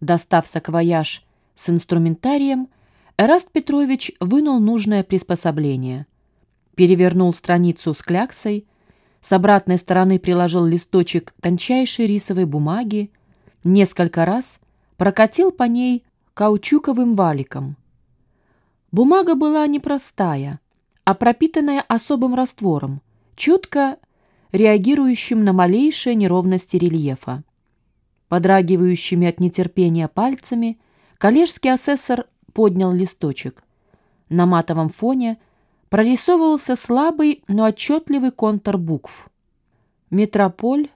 Достав саквояж с инструментарием, Эраст Петрович вынул нужное приспособление. Перевернул страницу с кляксой, с обратной стороны приложил листочек тончайшей рисовой бумаги, несколько раз прокатил по ней каучуковым валиком. Бумага была непростая, а пропитанная особым раствором, чутко реагирующим на малейшие неровности рельефа. Подрагивающими от нетерпения пальцами коллежский асессор поднял листочек. На матовом фоне прорисовывался слабый, но отчетливый контур букв. Метрополь,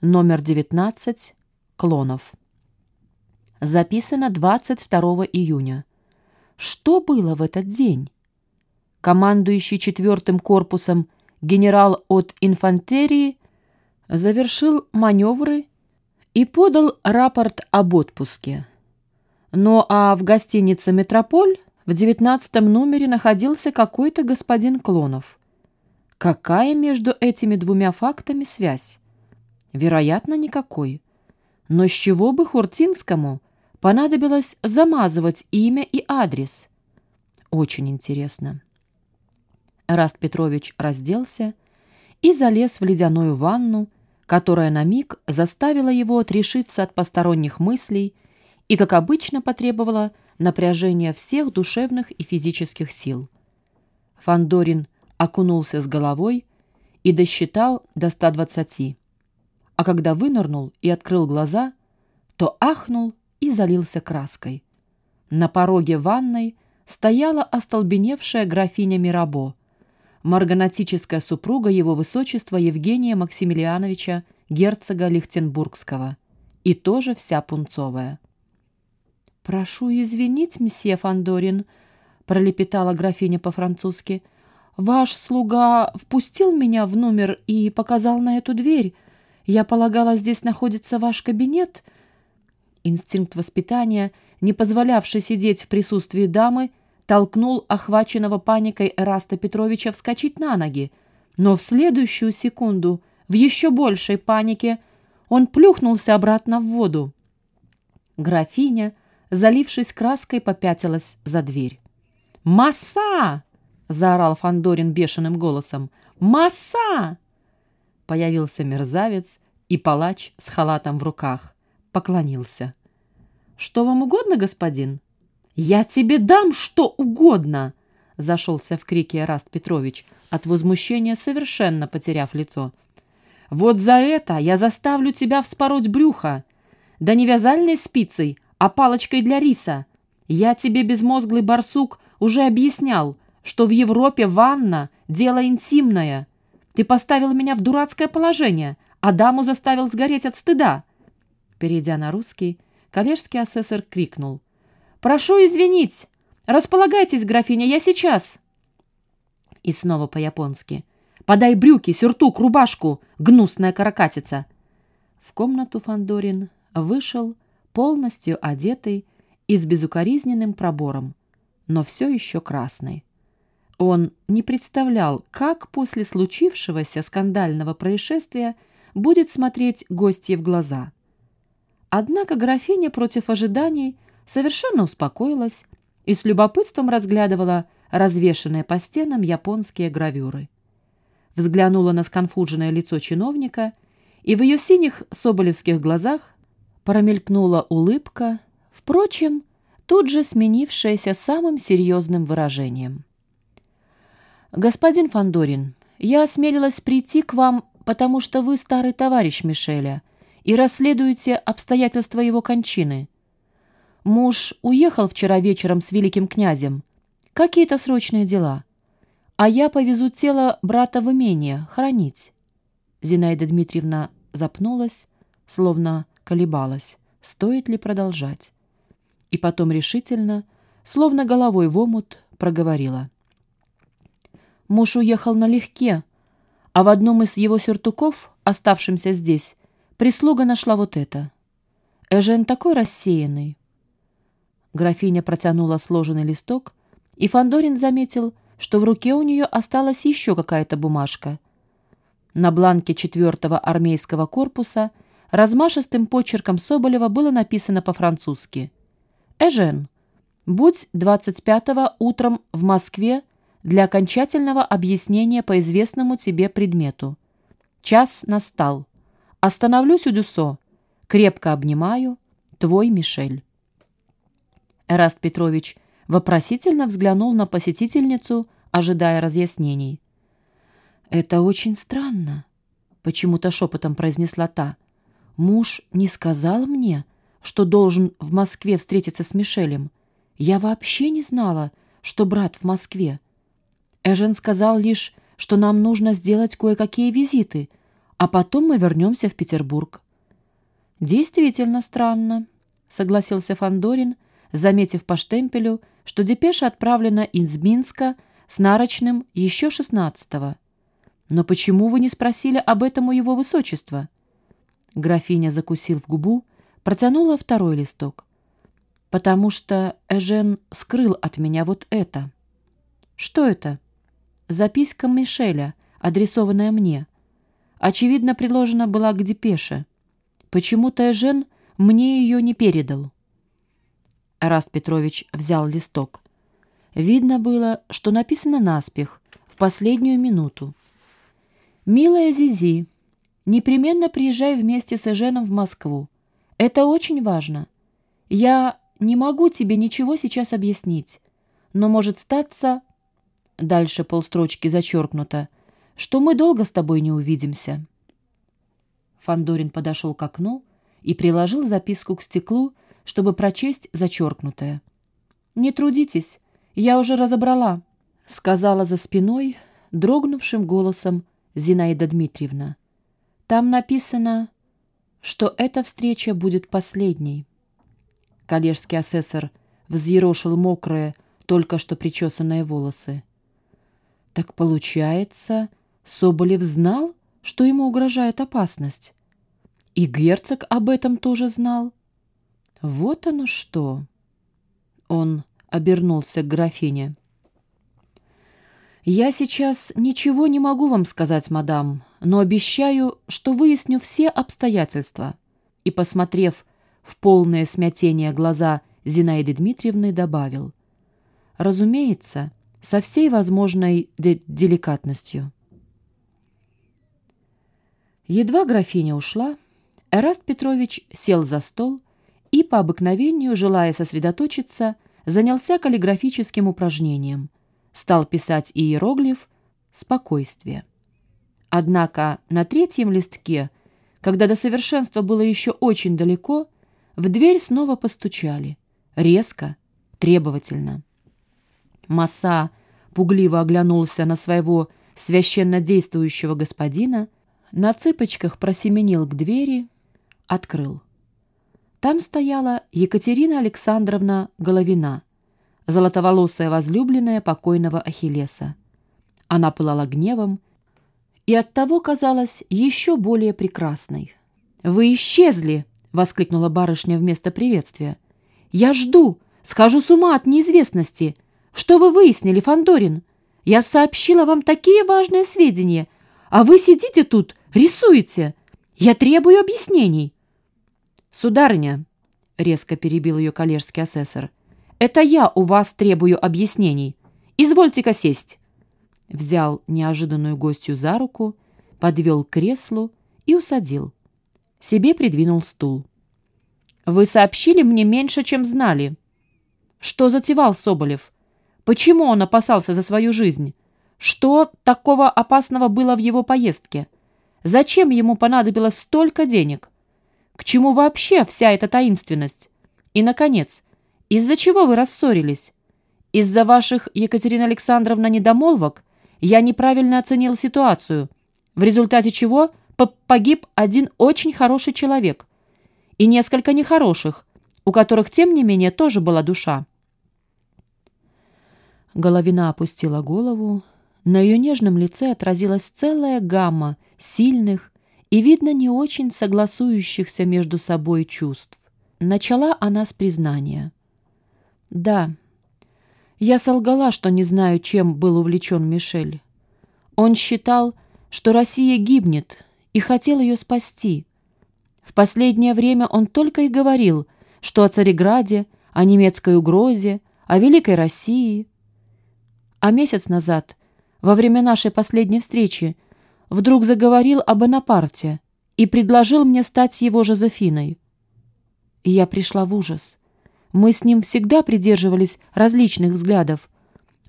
номер 19, Клонов. Записано 22 июня. Что было в этот день? Командующий четвертым корпусом генерал от инфантерии завершил маневры и подал рапорт об отпуске. Ну а в гостинице «Метрополь» в девятнадцатом номере находился какой-то господин Клонов. Какая между этими двумя фактами связь? Вероятно, никакой. Но с чего бы Хуртинскому понадобилось замазывать имя и адрес? Очень интересно. Раст Петрович разделся и залез в ледяную ванну, которая на миг заставила его отрешиться от посторонних мыслей и, как обычно, потребовала напряжения всех душевных и физических сил. Фандорин окунулся с головой и досчитал до 120. А когда вынырнул и открыл глаза, то ахнул и залился краской. На пороге ванной стояла остолбеневшая графиня Мирабо, марганатическая супруга его высочества Евгения Максимилиановича, герцога Лихтенбургского, и тоже вся пунцовая. «Прошу извинить, мсье Фандорин», — пролепетала графиня по-французски. «Ваш слуга впустил меня в номер и показал на эту дверь. Я полагала, здесь находится ваш кабинет». Инстинкт воспитания, не позволявший сидеть в присутствии дамы, толкнул охваченного паникой Эраста Петровича вскочить на ноги, но в следующую секунду, в еще большей панике, он плюхнулся обратно в воду. Графиня, залившись краской, попятилась за дверь. «Масса!» — заорал Фандорин бешеным голосом. «Масса!» Появился мерзавец и палач с халатом в руках. Поклонился. «Что вам угодно, господин?» «Я тебе дам что угодно!» — зашелся в крике Эраст Петрович, от возмущения совершенно потеряв лицо. «Вот за это я заставлю тебя вспороть брюхо! Да не вязальной спицей, а палочкой для риса! Я тебе, безмозглый барсук, уже объяснял, что в Европе ванна — дело интимное. Ты поставил меня в дурацкое положение, а даму заставил сгореть от стыда!» Перейдя на русский, коллежский асессор крикнул — «Прошу извинить! Располагайтесь, графиня, я сейчас!» И снова по-японски. «Подай брюки, сюртук, рубашку, гнусная каракатица!» В комнату Фандорин вышел, полностью одетый и с безукоризненным пробором, но все еще красный. Он не представлял, как после случившегося скандального происшествия будет смотреть гостье в глаза. Однако графиня против ожиданий – совершенно успокоилась и с любопытством разглядывала развешанные по стенам японские гравюры. Взглянула на сконфуженное лицо чиновника, и в ее синих соболевских глазах промелькнула улыбка, впрочем, тут же сменившаяся самым серьезным выражением. «Господин Фандорин, я осмелилась прийти к вам, потому что вы старый товарищ Мишеля и расследуете обстоятельства его кончины», Муж уехал вчера вечером с великим князем. Какие-то срочные дела. А я повезу тело брата в имение, хранить. Зинаида Дмитриевна запнулась, словно колебалась, стоит ли продолжать. И потом решительно, словно головой в омут, проговорила. Муж уехал налегке, а в одном из его сюртуков, оставшемся здесь, прислуга нашла вот это. Эжен такой рассеянный, Графиня протянула сложенный листок, и Фандорин заметил, что в руке у нее осталась еще какая-то бумажка. На бланке четвертого армейского корпуса размашистым почерком Соболева было написано по-французски. «Эжен, будь 25-го утром в Москве для окончательного объяснения по известному тебе предмету. Час настал. Остановлюсь у Дюсо. Крепко обнимаю. Твой Мишель». Эраст Петрович вопросительно взглянул на посетительницу, ожидая разъяснений. «Это очень странно», — почему-то шепотом произнесла та. «Муж не сказал мне, что должен в Москве встретиться с Мишелем. Я вообще не знала, что брат в Москве. Эжен сказал лишь, что нам нужно сделать кое-какие визиты, а потом мы вернемся в Петербург». «Действительно странно», — согласился Фандорин, заметив по штемпелю, что депеша отправлена из Минска с нарочным еще шестнадцатого. «Но почему вы не спросили об этом у его высочества?» Графиня, закусив губу, протянула второй листок. «Потому что Эжен скрыл от меня вот это». «Что это?» «Записка Мишеля, адресованная мне. Очевидно, приложена была к депеше. Почему-то Эжен мне ее не передал». Раст Петрович взял листок. Видно было, что написано наспех, в последнюю минуту. «Милая Зизи, непременно приезжай вместе с Эженом в Москву. Это очень важно. Я не могу тебе ничего сейчас объяснить, но может статься...» Дальше полстрочки зачеркнуто, что мы долго с тобой не увидимся. Фандорин подошел к окну и приложил записку к стеклу, чтобы прочесть зачеркнутое. «Не трудитесь, я уже разобрала», — сказала за спиной дрогнувшим голосом Зинаида Дмитриевна. «Там написано, что эта встреча будет последней». Коллежский асессор взъерошил мокрые, только что причесанные волосы. «Так получается, Соболев знал, что ему угрожает опасность?» И герцог об этом тоже знал. Вот оно что. Он обернулся к графине. «Я сейчас ничего не могу вам сказать, мадам, но обещаю, что выясню все обстоятельства». И, посмотрев в полное смятение глаза Зинаиды Дмитриевны, добавил. «Разумеется, со всей возможной де деликатностью». Едва графиня ушла, Эраст Петрович сел за стол и, по обыкновению, желая сосредоточиться, занялся каллиграфическим упражнением. Стал писать иероглиф «Спокойствие». Однако на третьем листке, когда до совершенства было еще очень далеко, в дверь снова постучали. Резко, требовательно. Масса пугливо оглянулся на своего священно действующего господина, на цыпочках просеменил к двери, открыл. Там стояла Екатерина Александровна Головина, золотоволосая возлюбленная покойного Ахиллеса. Она пылала гневом и оттого казалась еще более прекрасной. «Вы исчезли!» — воскликнула барышня вместо приветствия. «Я жду! Схожу с ума от неизвестности! Что вы выяснили, Фандорин? Я сообщила вам такие важные сведения, а вы сидите тут, рисуете! Я требую объяснений!» «Сударыня», — резко перебил ее коллежский асессор, «это я у вас требую объяснений. Извольте-ка сесть». Взял неожиданную гостью за руку, подвел к креслу и усадил. Себе придвинул стул. «Вы сообщили мне меньше, чем знали. Что затевал Соболев? Почему он опасался за свою жизнь? Что такого опасного было в его поездке? Зачем ему понадобилось столько денег?» К чему вообще вся эта таинственность? И, наконец, из-за чего вы рассорились? Из-за ваших, Екатерина Александровна, недомолвок я неправильно оценил ситуацию, в результате чего погиб один очень хороший человек и несколько нехороших, у которых, тем не менее, тоже была душа. Головина опустила голову, на ее нежном лице отразилась целая гамма сильных, и, видно, не очень согласующихся между собой чувств. Начала она с признания. «Да, я солгала, что не знаю, чем был увлечен Мишель. Он считал, что Россия гибнет, и хотел ее спасти. В последнее время он только и говорил, что о Цареграде, о немецкой угрозе, о Великой России. А месяц назад, во время нашей последней встречи, вдруг заговорил об Бонапарте и предложил мне стать его Жозефиной. И я пришла в ужас. Мы с ним всегда придерживались различных взглядов.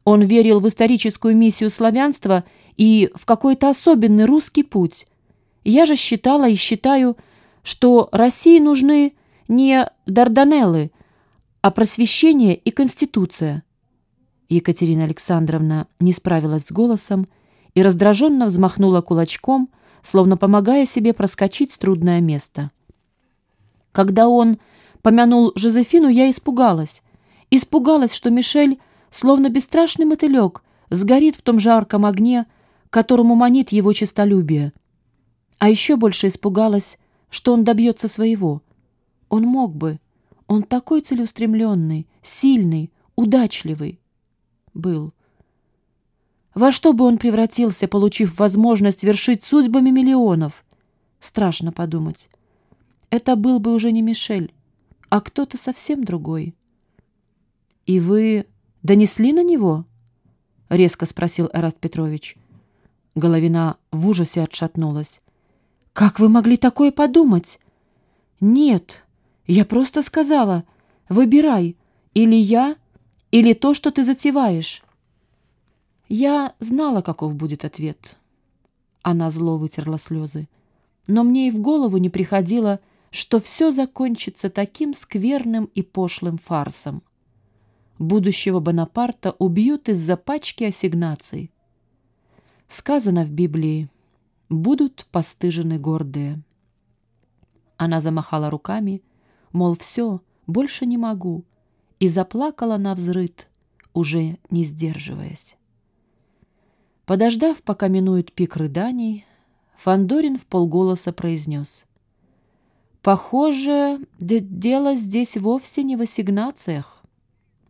Он верил в историческую миссию славянства и в какой-то особенный русский путь. Я же считала и считаю, что России нужны не Дарданеллы, а просвещение и конституция. Екатерина Александровна не справилась с голосом и раздраженно взмахнула кулачком, словно помогая себе проскочить трудное место. Когда он помянул Жозефину, я испугалась. Испугалась, что Мишель, словно бесстрашный мотылек, сгорит в том жарком огне, которому манит его честолюбие. А еще больше испугалась, что он добьется своего. Он мог бы. Он такой целеустремленный, сильный, удачливый. Был. Во что бы он превратился, получив возможность вершить судьбами миллионов? Страшно подумать. Это был бы уже не Мишель, а кто-то совсем другой. «И вы донесли на него?» — резко спросил Эраст Петрович. Головина в ужасе отшатнулась. «Как вы могли такое подумать?» «Нет, я просто сказала, выбирай, или я, или то, что ты затеваешь». Я знала, каков будет ответ. Она зло вытерла слезы. Но мне и в голову не приходило, что все закончится таким скверным и пошлым фарсом. Будущего Бонапарта убьют из-за пачки ассигнаций. Сказано в Библии «Будут постыжены гордые». Она замахала руками, мол, все, больше не могу, и заплакала на взрыд, уже не сдерживаясь. Подождав, пока минует пик рыданий, Фандорин в полголоса произнес. «Похоже, дело здесь вовсе не в ассигнациях».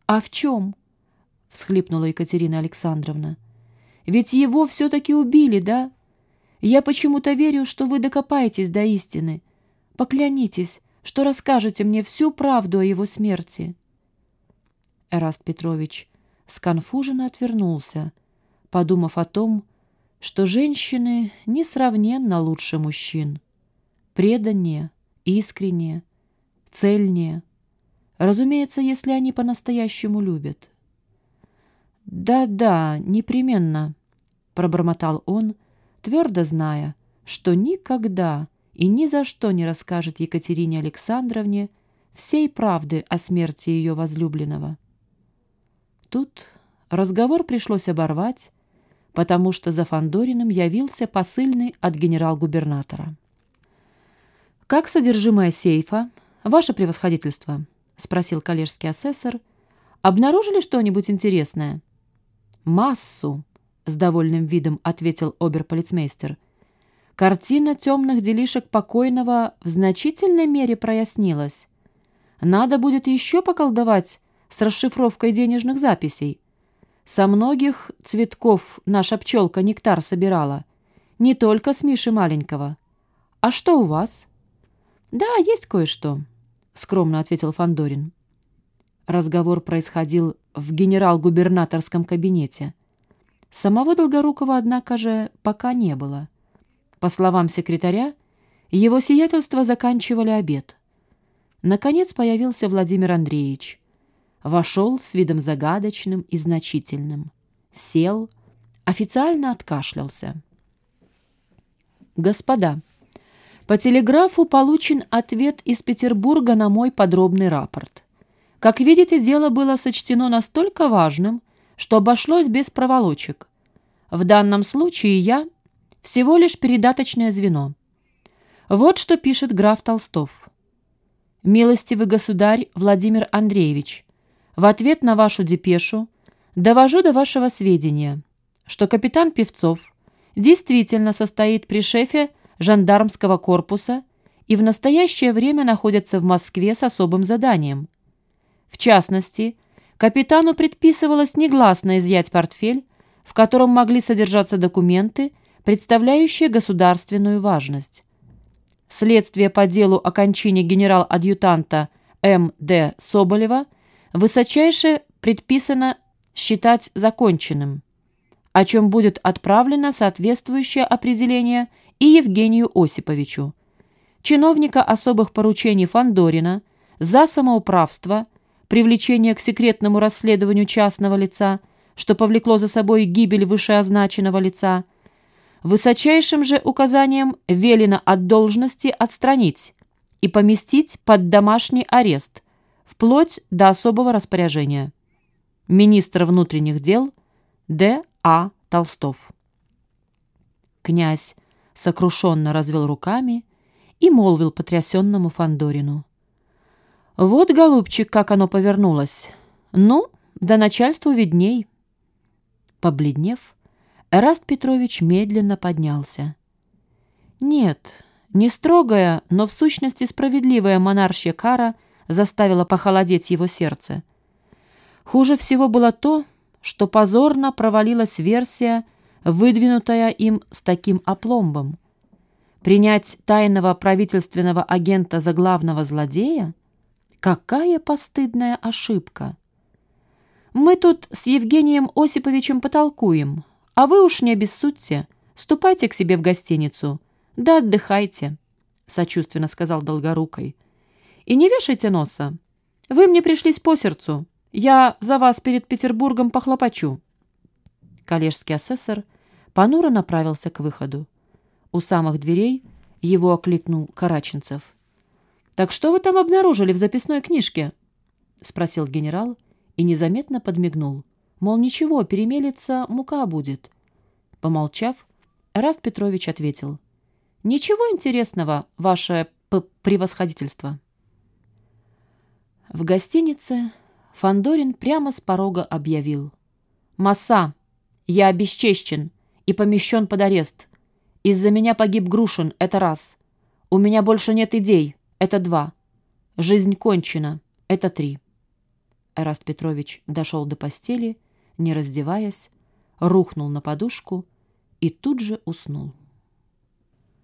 «А в чем?» — всхлипнула Екатерина Александровна. Ведь его все-таки убили, да? Я почему-то верю, что вы докопаетесь до истины. Поклянитесь, что расскажете мне всю правду о его смерти. Эраст Петрович сконфуженно отвернулся, подумав о том, что женщины несравненно лучше мужчин. Преданнее, искреннее, цельнее. Разумеется, если они по-настоящему любят. «Да-да, непременно», — пробормотал он, твердо зная, что никогда и ни за что не расскажет Екатерине Александровне всей правды о смерти ее возлюбленного. Тут разговор пришлось оборвать, потому что за Фандориным явился посыльный от генерал-губернатора. «Как содержимое сейфа, ваше превосходительство?» — спросил коллежский асессор. «Обнаружили что-нибудь интересное?» «Массу», — с довольным видом ответил оберполицмейстер. «Картина темных делишек покойного в значительной мере прояснилась. Надо будет еще поколдовать с расшифровкой денежных записей. Со многих цветков наша пчелка нектар собирала, не только с Миши маленького. А что у вас?» «Да, есть кое-что», — скромно ответил Фандорин. Разговор происходил в генерал-губернаторском кабинете. Самого Долгорукова, однако же, пока не было. По словам секретаря, его сиятельство заканчивали обед. Наконец появился Владимир Андреевич. Вошел с видом загадочным и значительным. Сел, официально откашлялся. «Господа, по телеграфу получен ответ из Петербурга на мой подробный рапорт. Как видите, дело было сочтено настолько важным, что обошлось без проволочек. В данном случае я всего лишь передаточное звено. Вот что пишет граф Толстов. «Милостивый государь Владимир Андреевич, в ответ на вашу депешу довожу до вашего сведения, что капитан Певцов действительно состоит при шефе жандармского корпуса и в настоящее время находится в Москве с особым заданием – в частности, капитану предписывалось негласно изъять портфель, в котором могли содержаться документы, представляющие государственную важность. следствие по делу о кончине генерал-адъютанта М.Д. Соболева высочайше предписано считать законченным, о чем будет отправлено соответствующее определение и Евгению Осиповичу, чиновника особых поручений Фандорина за самоуправство, привлечение к секретному расследованию частного лица, что повлекло за собой гибель вышеозначенного лица, высочайшим же указанием велено от должности отстранить и поместить под домашний арест, вплоть до особого распоряжения. Министр внутренних дел Д. А. Толстов. Князь сокрушенно развел руками и молвил потрясенному Фандорину. «Вот, голубчик, как оно повернулось. Ну, до начальству видней». Побледнев, Эраст Петрович медленно поднялся. Нет, не строгая, но в сущности справедливая монаршья кара заставила похолодеть его сердце. Хуже всего было то, что позорно провалилась версия, выдвинутая им с таким опломбом. Принять тайного правительственного агента за главного злодея? Какая постыдная ошибка! Мы тут с Евгением Осиповичем потолкуем, а вы уж не обессудьте, ступайте к себе в гостиницу, да отдыхайте, — сочувственно сказал Долгорукой. И не вешайте носа. Вы мне пришлись по сердцу. Я за вас перед Петербургом похлопочу. Коллежский асессор понуро направился к выходу. У самых дверей его окликнул Караченцев. «Так что вы там обнаружили в записной книжке?» — спросил генерал и незаметно подмигнул. Мол, ничего, перемелится, мука будет. Помолчав, Раст Петрович ответил. «Ничего интересного, ваше превосходительство». В гостинице Фандорин прямо с порога объявил. «Масса, я обесчещен и помещен под арест. Из-за меня погиб Грушин, это раз. У меня больше нет идей, это два. Жизнь кончена, это три. Эраст Петрович дошел до постели, не раздеваясь, рухнул на подушку и тут же уснул.